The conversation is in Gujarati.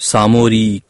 સામોરી